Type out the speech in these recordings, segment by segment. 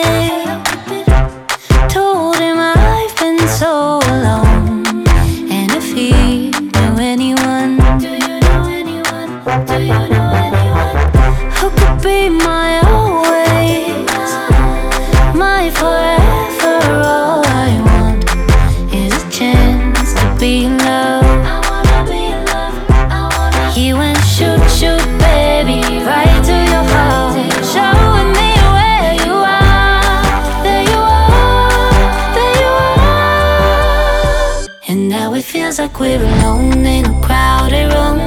bit like we're alone in a crowded room.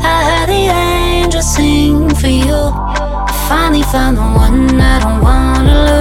I heard the angels sing for you. I finally found the one I don't wanna lose.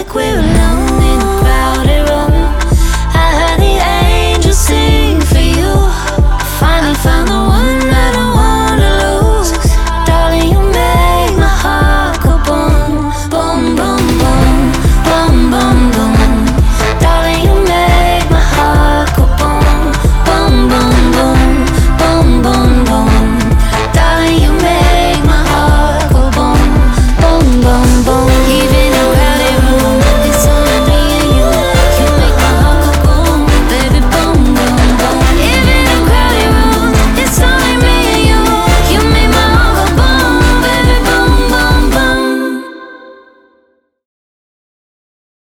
like we're alone.